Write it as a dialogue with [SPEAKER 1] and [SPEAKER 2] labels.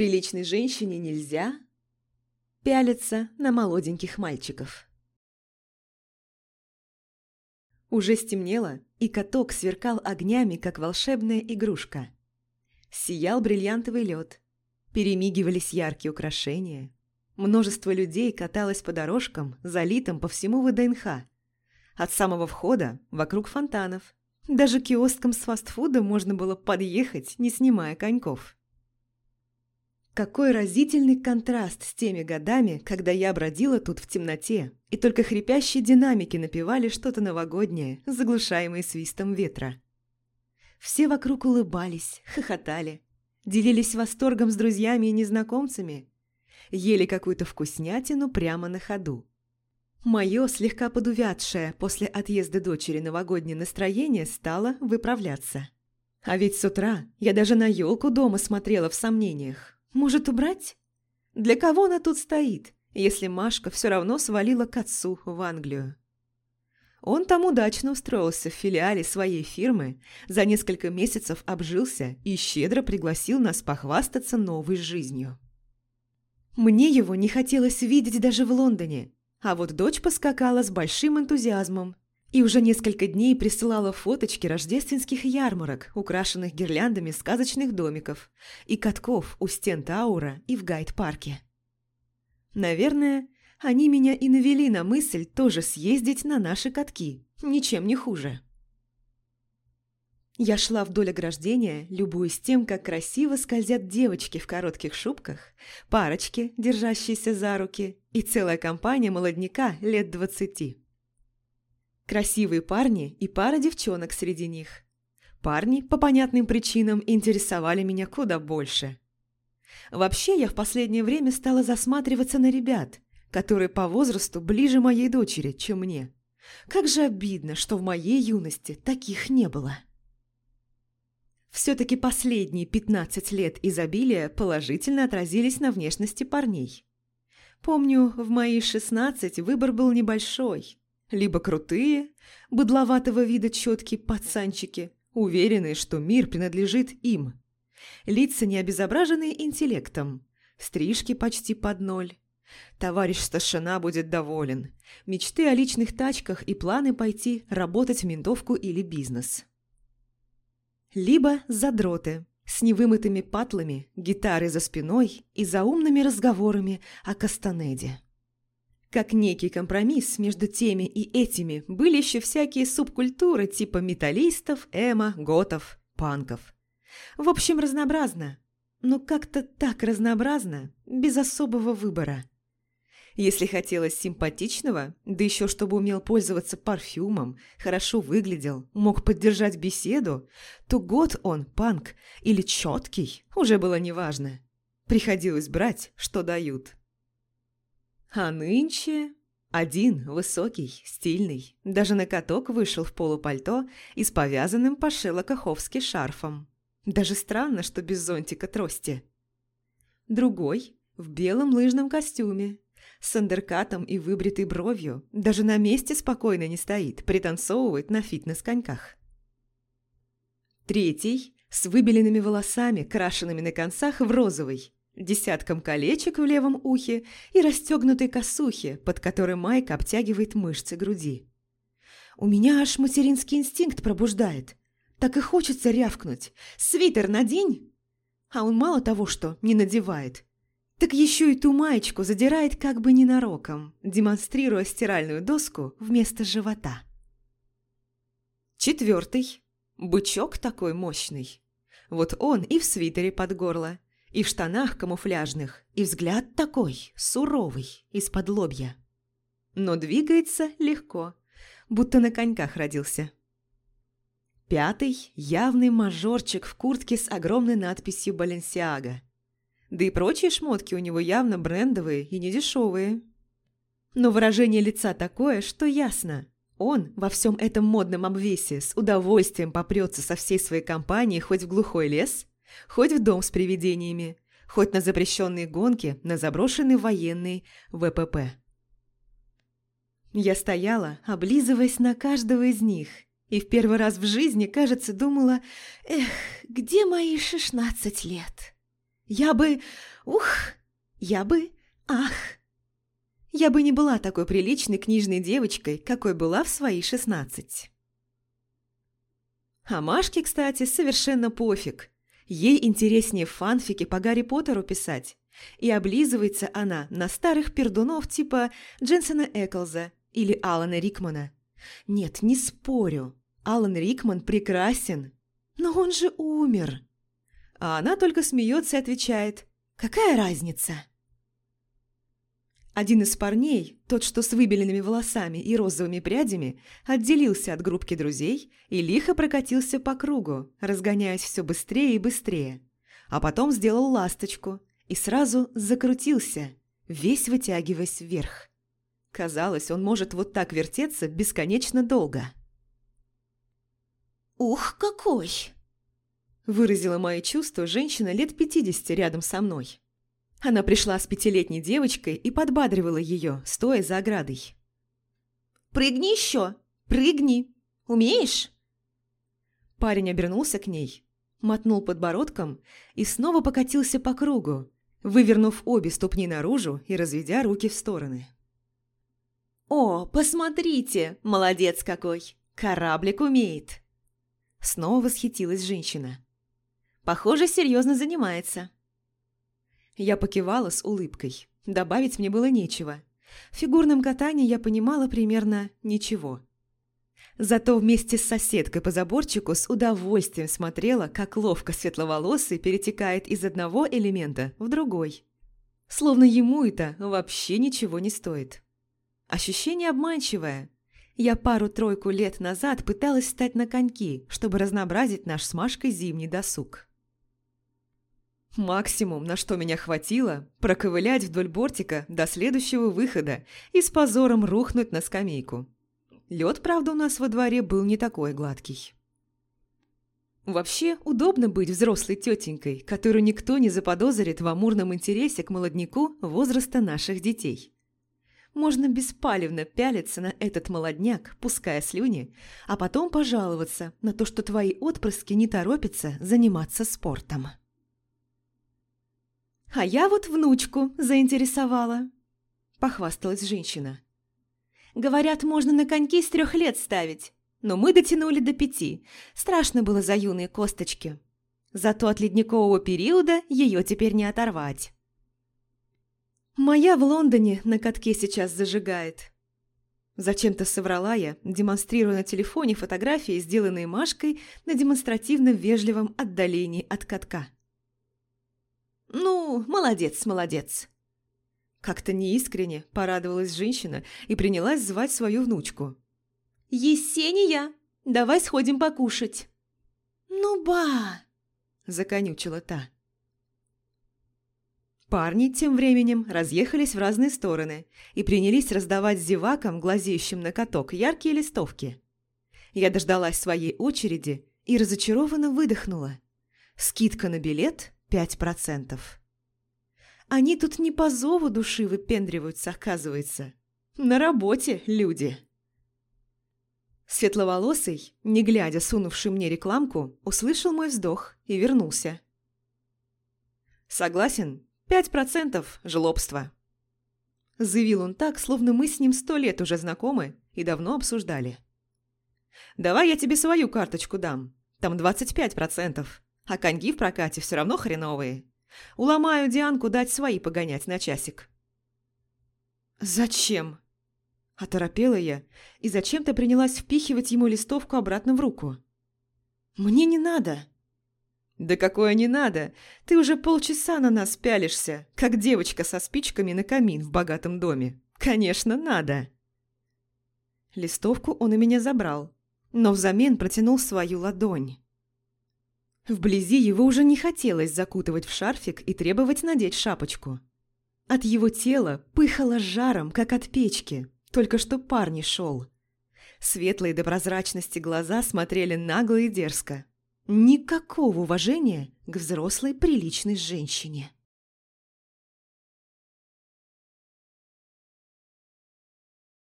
[SPEAKER 1] Приличной женщине нельзя пялиться на молоденьких мальчиков. Уже стемнело, и каток сверкал огнями, как волшебная игрушка. Сиял бриллиантовый лед, перемигивались яркие украшения. Множество людей каталось по дорожкам, залитым по всему ВДНХ. От самого входа вокруг фонтанов. Даже киоском с фастфудом можно было подъехать, не снимая коньков. Какой разительный контраст с теми годами, когда я бродила тут в темноте, и только хрипящие динамики напевали что-то новогоднее, заглушаемое свистом ветра. Все вокруг улыбались, хохотали, делились восторгом с друзьями и незнакомцами, ели какую-то вкуснятину прямо на ходу. Мое слегка подувядшее после отъезда дочери новогоднее настроение стало выправляться. А ведь с утра я даже на елку дома смотрела в сомнениях. Может, убрать? Для кого она тут стоит, если Машка все равно свалила к отцу в Англию? Он там удачно устроился в филиале своей фирмы, за несколько месяцев обжился и щедро пригласил нас похвастаться новой жизнью. Мне его не хотелось видеть даже в Лондоне, а вот дочь поскакала с большим энтузиазмом и уже несколько дней присылала фоточки рождественских ярмарок, украшенных гирляндами сказочных домиков и катков у стен Таура и в Гайд-парке. Наверное, они меня и навели на мысль тоже съездить на наши катки, ничем не хуже. Я шла вдоль ограждения, любуясь тем, как красиво скользят девочки в коротких шубках, парочки, держащиеся за руки, и целая компания молодняка лет двадцати. Красивые парни и пара девчонок среди них. Парни, по понятным причинам, интересовали меня куда больше. Вообще, я в последнее время стала засматриваться на ребят, которые по возрасту ближе моей дочери, чем мне. Как же обидно, что в моей юности таких не было. Все-таки последние 15 лет изобилия положительно отразились на внешности парней. Помню, в мои 16 выбор был небольшой. Либо крутые, быдловатого вида четкие пацанчики, уверенные, что мир принадлежит им. Лица не обезображенные интеллектом, стрижки почти под ноль. Товарищ старшина будет доволен. Мечты о личных тачках и планы пойти работать в ментовку или бизнес. Либо задроты с невымытыми патлами, гитары за спиной и заумными разговорами о Кастанеде. Как некий компромисс между теми и этими были еще всякие субкультуры типа металлистов, эмо, готов, панков. В общем, разнообразно. Но как-то так разнообразно, без особого выбора. Если хотелось симпатичного, да еще чтобы умел пользоваться парфюмом, хорошо выглядел, мог поддержать беседу, то год он, панк или четкий, уже было неважно. Приходилось брать, что дают. А нынче один, высокий, стильный, даже на каток вышел в полупальто и с повязанным по шелокоховски шарфом. Даже странно, что без зонтика трости. Другой в белом лыжном костюме, с андеркатом и выбритой бровью, даже на месте спокойно не стоит, пританцовывает на фитнес-коньках. Третий с выбеленными волосами, крашенными на концах в розовый, десятком колечек в левом ухе и расстегнутой косухе, под которой майка обтягивает мышцы груди. У меня аж материнский инстинкт пробуждает. Так и хочется рявкнуть. «Свитер надень!» А он мало того, что не надевает, так еще и ту маечку задирает как бы ненароком, демонстрируя стиральную доску вместо живота. Четвертый. Бычок такой мощный. Вот он и в свитере под горло, и в штанах камуфляжных, и взгляд такой, суровый, из-под лобья. Но двигается легко, будто на коньках родился. Пятый – явный мажорчик в куртке с огромной надписью «Баленсиага». Да и прочие шмотки у него явно брендовые и недешевые. Но выражение лица такое, что ясно. Он во всем этом модном обвесе с удовольствием попрется со всей своей компанией хоть в глухой лес, Хоть в дом с привидениями, хоть на запрещенные гонки, на заброшенный военный ВПП. Я стояла, облизываясь на каждого из них, и в первый раз в жизни, кажется, думала, «Эх, где мои шестнадцать лет?» Я бы... Ух! Я бы... Ах! Я бы не была такой приличной книжной девочкой, какой была в свои шестнадцать. А Машке, кстати, совершенно пофиг. Ей интереснее фанфики по Гарри Поттеру писать. И облизывается она на старых пердунов типа Дженсона Эклза или Алана Рикмана. Нет, не спорю. Алан Рикман прекрасен. Но он же умер. А она только смеется и отвечает. Какая разница? Один из парней, тот, что с выбеленными волосами и розовыми прядями, отделился от группки друзей и лихо прокатился по кругу, разгоняясь все быстрее и быстрее. А потом сделал ласточку и сразу закрутился, весь вытягиваясь вверх. Казалось, он может вот так вертеться бесконечно долго.
[SPEAKER 2] «Ух, какой!»
[SPEAKER 1] Выразила мои чувства женщина лет пятидесяти рядом со мной. Она пришла с пятилетней девочкой и подбадривала ее, стоя за оградой.
[SPEAKER 2] «Прыгни еще! Прыгни! Умеешь?»
[SPEAKER 1] Парень обернулся к ней, мотнул подбородком и снова покатился по кругу, вывернув обе ступни наружу и разведя руки в стороны.
[SPEAKER 2] «О, посмотрите! Молодец какой! Кораблик умеет!»
[SPEAKER 1] Снова восхитилась женщина.
[SPEAKER 2] «Похоже, серьезно занимается».
[SPEAKER 1] Я покивала с улыбкой. Добавить мне было нечего. В фигурном катании я понимала примерно ничего. Зато вместе с соседкой по заборчику с удовольствием смотрела, как ловко светловолосый перетекает из одного элемента в другой. Словно ему это вообще ничего не стоит. Ощущение обманчивое. Я пару-тройку лет назад пыталась встать на коньки, чтобы разнообразить наш с Машкой зимний досуг. Максимум, на что меня хватило, проковылять вдоль бортика до следующего выхода и с позором рухнуть на скамейку. Лед, правда, у нас во дворе был не такой гладкий. Вообще, удобно быть взрослой тетенькой, которую никто не заподозрит в амурном интересе к молодняку возраста наших детей. Можно беспалевно пялиться на этот молодняк, пуская слюни, а потом пожаловаться на то, что твои отпрыски не торопятся заниматься спортом. «А я вот внучку заинтересовала», – похвасталась женщина. «Говорят, можно на коньки с трех лет ставить, но мы дотянули до пяти. Страшно было за юные косточки. Зато от ледникового периода ее теперь не оторвать». «Моя в Лондоне на катке сейчас зажигает». Зачем-то соврала я, демонстрируя на телефоне фотографии, сделанные Машкой на демонстративно вежливом отдалении от катка. «Ну, молодец, молодец!» Как-то неискренне порадовалась женщина и принялась звать свою внучку.
[SPEAKER 2] «Есения, давай сходим покушать!»
[SPEAKER 1] «Ну ба!» – законючила та. Парни тем временем разъехались в разные стороны и принялись раздавать зевакам, глазеющим на каток, яркие листовки. Я дождалась своей очереди и разочарованно выдохнула. Скидка на билет Пять процентов. Они тут не по зову души выпендриваются, оказывается. На работе люди. Светловолосый, не глядя сунувший мне рекламку, услышал мой вздох и вернулся. «Согласен, пять процентов жлобства», – заявил он так, словно мы с ним сто лет уже знакомы и давно обсуждали. «Давай я тебе свою карточку дам, там двадцать пять процентов а коньки в прокате все равно хреновые. Уломаю Дианку дать свои погонять на часик». «Зачем?» Оторопела я и зачем-то принялась впихивать ему листовку обратно в руку. «Мне не надо». «Да какое не надо! Ты уже полчаса на нас пялишься, как девочка со спичками на камин в богатом доме. Конечно, надо!» Листовку он у меня забрал, но взамен протянул свою ладонь. Вблизи его уже не хотелось закутывать в шарфик и требовать надеть шапочку. От его тела пыхало жаром, как от печки, только что пар не шел. Светлые до прозрачности глаза смотрели нагло и дерзко. Никакого уважения к взрослой приличной женщине.